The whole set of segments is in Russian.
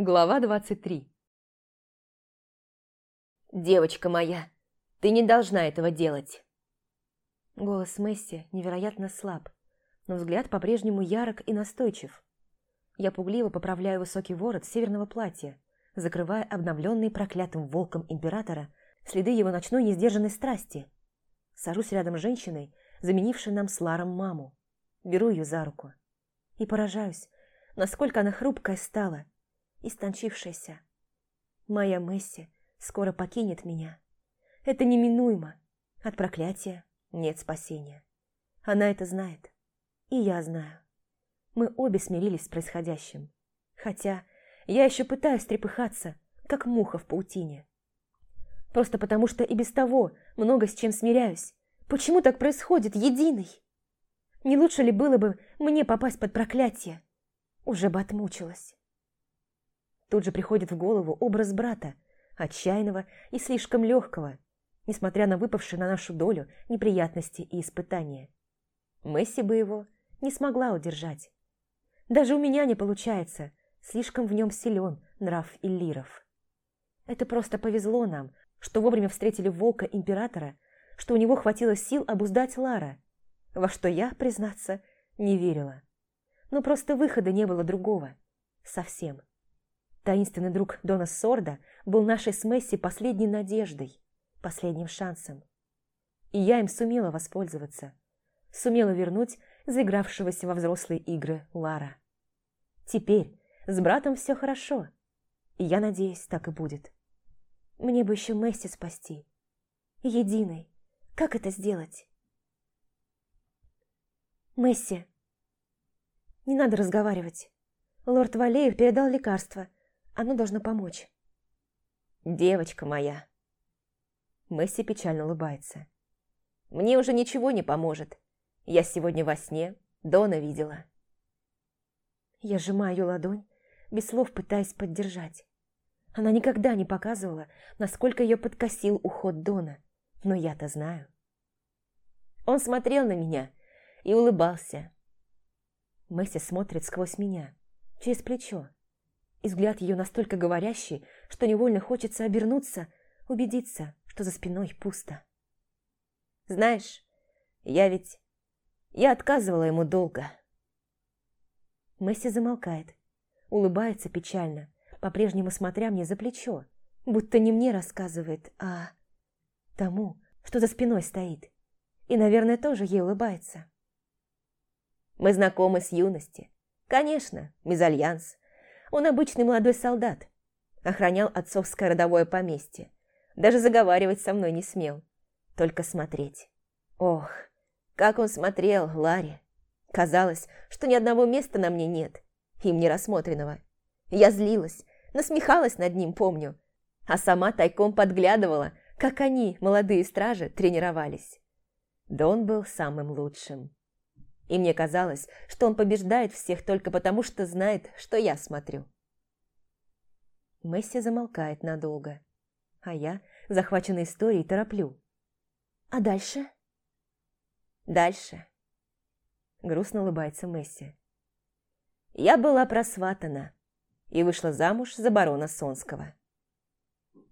Глава 23 «Девочка моя, ты не должна этого делать!» Голос Месси невероятно слаб, но взгляд по-прежнему ярок и настойчив. Я пугливо поправляю высокий ворот северного платья, закрывая обновленный проклятым волком императора следы его ночной несдержанной страсти. Сажусь рядом с женщиной, заменившей нам с Ларом маму. Беру ее за руку. И поражаюсь, насколько она хрупкая стала, истончившаяся. Моя Месси скоро покинет меня. Это неминуемо. От проклятия нет спасения. Она это знает. И я знаю. Мы обе смирились с происходящим. Хотя я еще пытаюсь трепыхаться, как муха в паутине. Просто потому, что и без того много с чем смиряюсь. Почему так происходит, единый? Не лучше ли было бы мне попасть под проклятие? Уже бы отмучилась. Тут же приходит в голову образ брата, отчаянного и слишком легкого, несмотря на выпавшие на нашу долю неприятности и испытания. Месси бы его не смогла удержать. Даже у меня не получается, слишком в нем силен нрав Иллиров. Это просто повезло нам, что вовремя встретили волка императора, что у него хватило сил обуздать Лара, во что я, признаться, не верила. Но просто выхода не было другого. Совсем. Таинственный друг Дона Сорда был нашей с Месси последней надеждой, последним шансом. И я им сумела воспользоваться. Сумела вернуть заигравшегося во взрослые игры Лара. Теперь с братом все хорошо. И я надеюсь, так и будет. Мне бы еще Месси спасти. Единой. Как это сделать? Месси. Не надо разговаривать. Лорд Валеев передал лекарство. Оно должно помочь. Девочка моя. Месси печально улыбается. Мне уже ничего не поможет. Я сегодня во сне Дона видела. Я сжимаю ее ладонь, без слов пытаясь поддержать. Она никогда не показывала, насколько ее подкосил уход Дона, но я-то знаю. Он смотрел на меня и улыбался. Месси смотрит сквозь меня, через плечо и взгляд ее настолько говорящий, что невольно хочется обернуться, убедиться, что за спиной пусто. «Знаешь, я ведь... я отказывала ему долго». Месси замолкает, улыбается печально, по-прежнему смотря мне за плечо, будто не мне рассказывает, а тому, что за спиной стоит, и, наверное, тоже ей улыбается. «Мы знакомы с юности. Конечно, мезальянс, он обычный молодой солдат. Охранял отцовское родовое поместье. Даже заговаривать со мной не смел. Только смотреть. Ох, как он смотрел, Ларри. Казалось, что ни одного места на мне нет, им не рассмотренного. Я злилась, насмехалась над ним, помню. А сама тайком подглядывала, как они, молодые стражи, тренировались. Дон был самым лучшим. И мне казалось, что он побеждает всех только потому, что знает, что я смотрю. Месси замолкает надолго, а я, захваченной историей, тороплю. «А дальше?» «Дальше», — грустно улыбается Месси. «Я была просватана и вышла замуж за барона Сонского».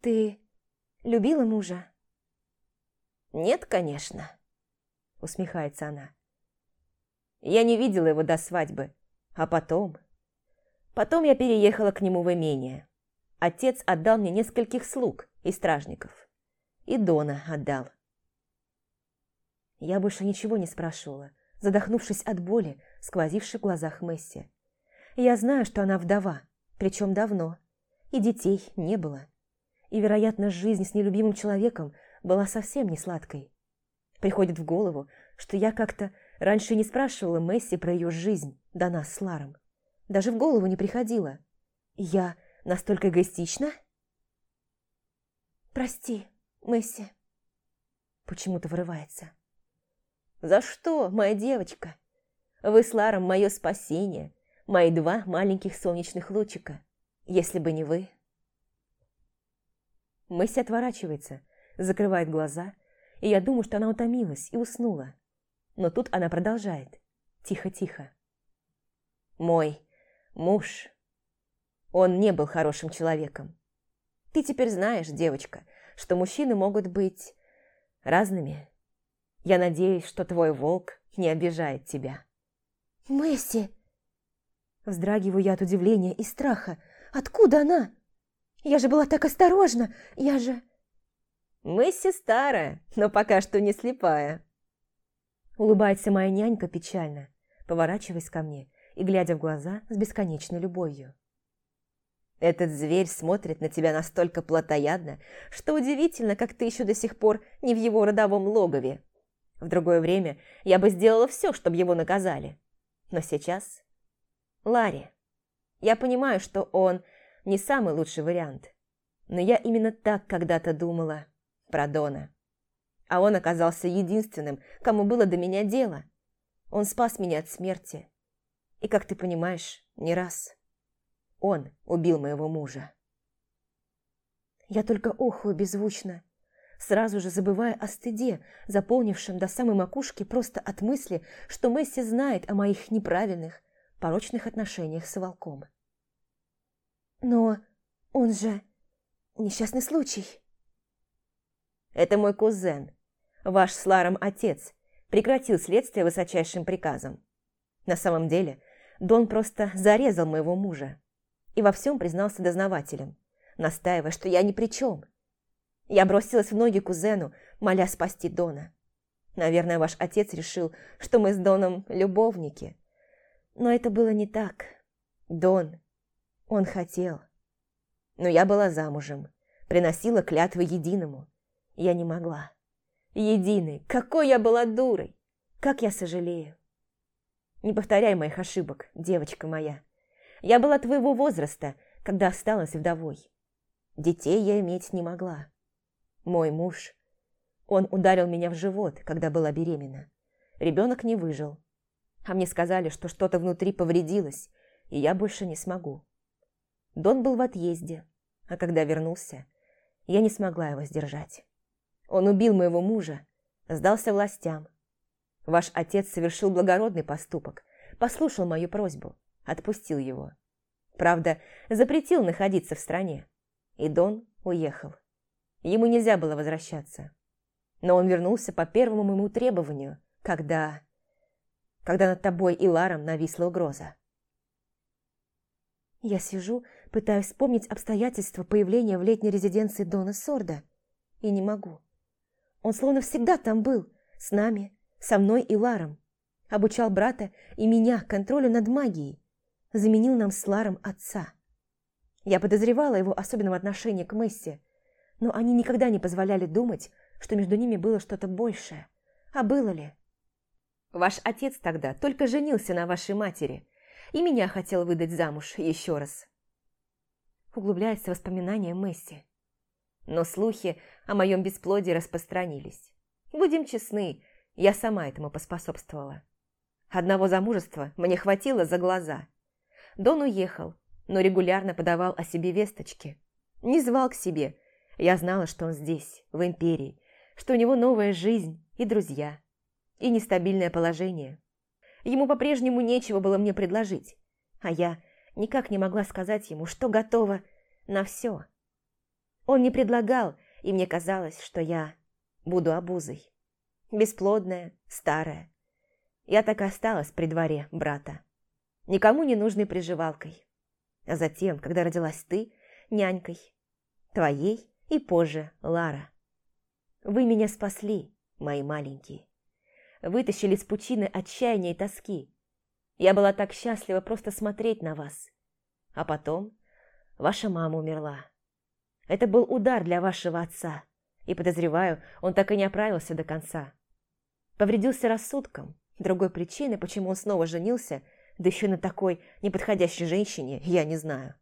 «Ты любила мужа?» «Нет, конечно», — усмехается она. Я не видела его до свадьбы. А потом... Потом я переехала к нему в имение. Отец отдал мне нескольких слуг и стражников. И Дона отдал. Я больше ничего не спрашивала, задохнувшись от боли, сквозившей в глазах Месси. Я знаю, что она вдова, причем давно, и детей не было. И, вероятно, жизнь с нелюбимым человеком была совсем не сладкой. Приходит в голову, что я как-то Раньше не спрашивала Месси про ее жизнь до нас с Ларом. Даже в голову не приходило. Я настолько эгоистична? «Прости, Месси», — почему-то вырывается. «За что, моя девочка? Вы с Ларом мое спасение, мои два маленьких солнечных лучика. Если бы не вы...» Месси отворачивается, закрывает глаза, и я думаю, что она утомилась и уснула. Но тут она продолжает. Тихо-тихо. Мой муж. Он не был хорошим человеком. Ты теперь знаешь, девочка, что мужчины могут быть разными. Я надеюсь, что твой волк не обижает тебя. Месси! Вздрагиваю я от удивления и страха. Откуда она? Я же была так осторожна, я же... Месси старая, но пока что не слепая. Улыбается моя нянька печально, поворачиваясь ко мне и глядя в глаза с бесконечной любовью. Этот зверь смотрит на тебя настолько плотоядно, что удивительно, как ты еще до сих пор не в его родовом логове. В другое время я бы сделала все, чтобы его наказали. Но сейчас... Ларри. Я понимаю, что он не самый лучший вариант. Но я именно так когда-то думала про Дона. А он оказался единственным, кому было до меня дело. Он спас меня от смерти. И, как ты понимаешь, не раз. Он убил моего мужа. Я только охую беззвучно, сразу же забывая о стыде, заполнившем до самой макушки просто от мысли, что Месси знает о моих неправильных, порочных отношениях с волком. Но он же несчастный случай. Это мой кузен, ваш с Ларом отец, прекратил следствие высочайшим приказом. На самом деле, Дон просто зарезал моего мужа и во всем признался дознавателем, настаивая, что я ни при чем. Я бросилась в ноги кузену, моля спасти Дона. Наверное, ваш отец решил, что мы с Доном любовники. Но это было не так. Дон, он хотел. Но я была замужем, приносила клятвы единому. Я не могла. Единый, какой я была дурой! Как я сожалею. Не повторяй моих ошибок, девочка моя. Я была твоего возраста, когда осталась вдовой. Детей я иметь не могла. Мой муж... Он ударил меня в живот, когда была беременна. Ребенок не выжил. А мне сказали, что что-то внутри повредилось, и я больше не смогу. Дон был в отъезде, а когда вернулся, я не смогла его сдержать. Он убил моего мужа, сдался властям. Ваш отец совершил благородный поступок, послушал мою просьбу, отпустил его. Правда, запретил находиться в стране. И Дон уехал. Ему нельзя было возвращаться. Но он вернулся по первому моему требованию, когда... Когда над тобой и Ларом нависла угроза. Я сижу, пытаюсь вспомнить обстоятельства появления в летней резиденции Дона Сорда, и не могу. Он словно всегда там был, с нами, со мной и Ларом. Обучал брата и меня контролю над магией, заменил нам с Ларом отца. Я подозревала его особенного отношения к Месси, но они никогда не позволяли думать, что между ними было что-то большее. А было ли? Ваш отец тогда только женился на вашей матери, и меня хотел выдать замуж еще раз. Углубляется воспоминания Месси. Но слухи о моем бесплодии распространились. Будем честны, я сама этому поспособствовала. Одного замужества мне хватило за глаза. Дон уехал, но регулярно подавал о себе весточки. Не звал к себе. Я знала, что он здесь, в Империи, что у него новая жизнь и друзья, и нестабильное положение. Ему по-прежнему нечего было мне предложить, а я никак не могла сказать ему, что готова на все. Он не предлагал, и мне казалось, что я буду обузой. Бесплодная, старая. Я так и осталась при дворе брата никому не нужной приживалкой. А затем, когда родилась ты, нянькой, твоей и позже Лара. Вы меня спасли, мои маленькие. Вытащили из пучины отчаяния и тоски. Я была так счастлива просто смотреть на вас. А потом ваша мама умерла. Это был удар для вашего отца, и, подозреваю, он так и не оправился до конца. Повредился рассудком. Другой причины, почему он снова женился – да еще на такой неподходящей женщине, я не знаю.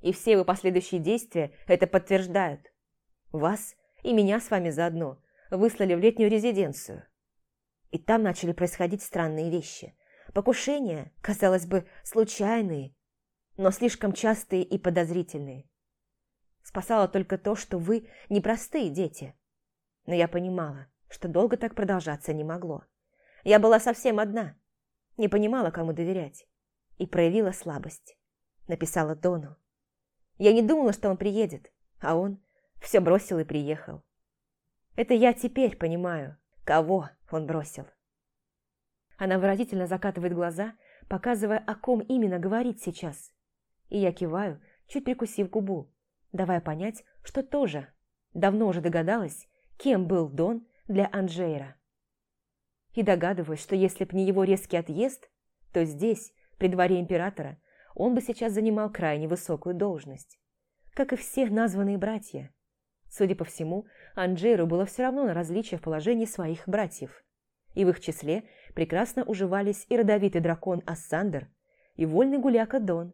И все его последующие действия это подтверждают. Вас и меня с вами заодно выслали в летнюю резиденцию. И там начали происходить странные вещи. Покушения, казалось бы, случайные, но слишком частые и подозрительные. Спасало только то, что вы непростые дети. Но я понимала, что долго так продолжаться не могло. Я была совсем одна, не понимала, кому доверять, и проявила слабость. написала Дону. Я не думала, что он приедет, а он все бросил и приехал. Это я теперь понимаю, кого он бросил. Она выразительно закатывает глаза, показывая, о ком именно говорит сейчас. И я киваю, чуть прикусив губу, давая понять, что тоже давно уже догадалась, кем был Дон для Анжейра. И догадываюсь, что если б не его резкий отъезд, то здесь, при дворе императора, он бы сейчас занимал крайне высокую должность. Как и все названные братья. Судя по всему, Анджейру было все равно на различие в положении своих братьев. И в их числе прекрасно уживались и родовитый дракон Ассандер, и вольный гуляка Дон,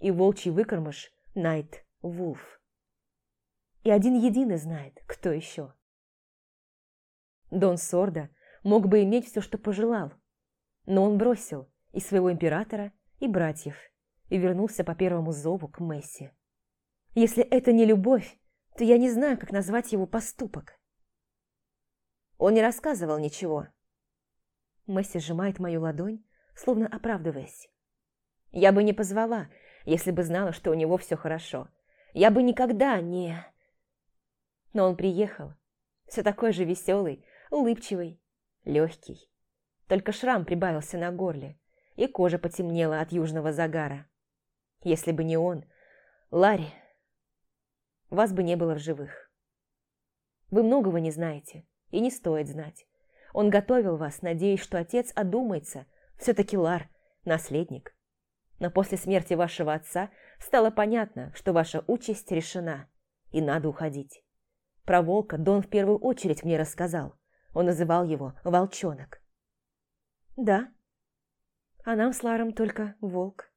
и волчий выкормыш Найт Вулф. И один единый знает, кто еще. Дон Сорда мог бы иметь все, что пожелал, но он бросил и своего императора, и братьев, и вернулся по первому зову к Месси. Если это не любовь, то я не знаю, как назвать его поступок. Он не рассказывал ничего. Месси сжимает мою ладонь, словно оправдываясь. Я бы не позвала, если бы знала, что у него все хорошо. Я бы никогда не... Но он приехал, все такой же веселый, улыбчивый, легкий. Только шрам прибавился на горле, и кожа потемнела от южного загара. Если бы не он, Ларри, вас бы не было в живых. Вы многого не знаете, и не стоит знать. Он готовил вас, надеясь, что отец одумается, все-таки Лар – наследник. Но после смерти вашего отца стало понятно, что ваша участь решена, и надо уходить. Про волка Дон в первую очередь мне рассказал. Он называл его «волчонок». «Да, а нам с Ларом только волк».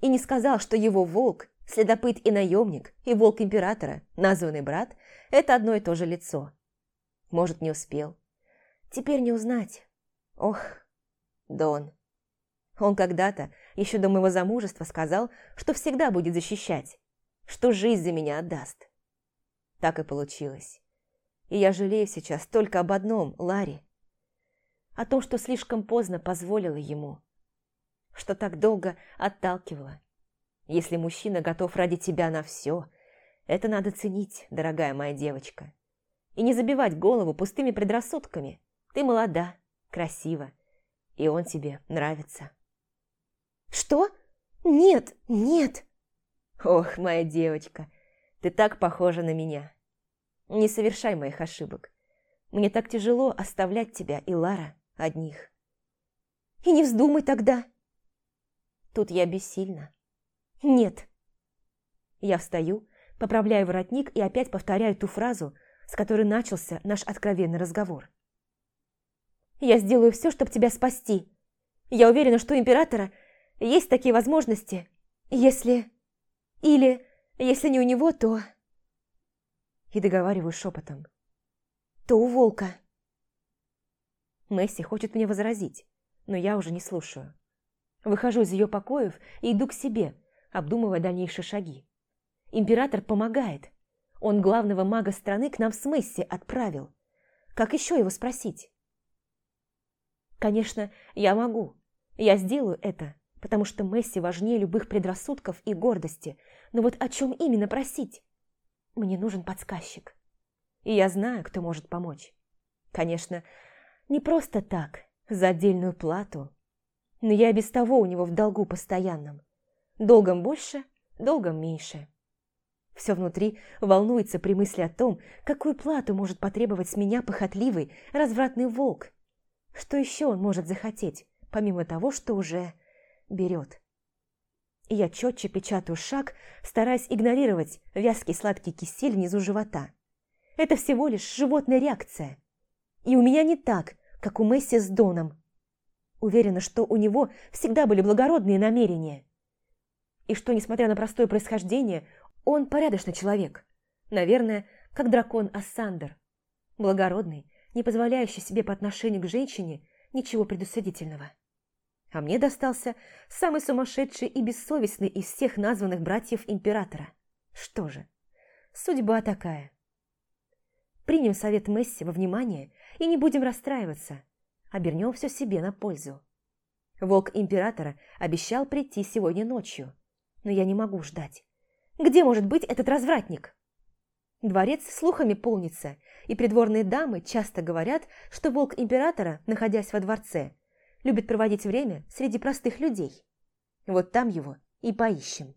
И не сказал, что его волк, следопыт и наемник, и волк императора, названный брат, это одно и то же лицо. Может, не успел. Теперь не узнать. Ох, Дон. Он когда-то, еще до моего замужества, сказал, что всегда будет защищать, что жизнь за меня отдаст. Так и получилось. И я жалею сейчас только об одном, Ларри. О том, что слишком поздно позволила ему. Что так долго отталкивала. Если мужчина готов ради тебя на все, это надо ценить, дорогая моя девочка. И не забивать голову пустыми предрассудками. Ты молода, красива, и он тебе нравится. «Что? Нет, нет!» «Ох, моя девочка, ты так похожа на меня. Не совершай моих ошибок. Мне так тяжело оставлять тебя и Лара одних». «И не вздумай тогда!» Тут я бессильна. «Нет». Я встаю, поправляю воротник и опять повторяю ту фразу, с которой начался наш откровенный разговор. «Я сделаю все, чтобы тебя спасти. Я уверена, что Императора есть такие возможности, если... Или, если не у него, то...» И договариваю шепотом. «То у волка». Месси хочет мне возразить, но я уже не слушаю. Выхожу из ее покоев и иду к себе, обдумывая дальнейшие шаги. Император помогает. Он главного мага страны к нам с Месси отправил. Как еще его спросить? Конечно, я могу. Я сделаю это, потому что Месси важнее любых предрассудков и гордости. Но вот о чем именно просить? Мне нужен подсказчик. И я знаю, кто может помочь. Конечно, не просто так, за отдельную плату. Но я без того у него в долгу постоянном. Долгом больше, долгом меньше. Все внутри волнуется при мысли о том, какую плату может потребовать с меня похотливый, развратный волк. Что еще он может захотеть, помимо того, что уже берет? Я четче печатаю шаг, стараясь игнорировать вязкий сладкий кисель внизу живота. Это всего лишь животная реакция. И у меня не так, как у Месси с Доном. Уверена, что у него всегда были благородные намерения и что, несмотря на простое происхождение, он порядочный человек. Наверное, как дракон Ассандер. Благородный, не позволяющий себе по отношению к женщине ничего предусудительного а мне достался самый сумасшедший и бессовестный из всех названных братьев императора. Что же, судьба такая. Примем совет Месси во внимание и не будем расстраиваться. Обернем все себе на пользу. Волк императора обещал прийти сегодня ночью, но я не могу ждать. Где может быть этот развратник? Дворец слухами полнится, и придворные дамы часто говорят, что волк императора, находясь во дворце, любит проводить время среди простых людей. Вот там его и поищем.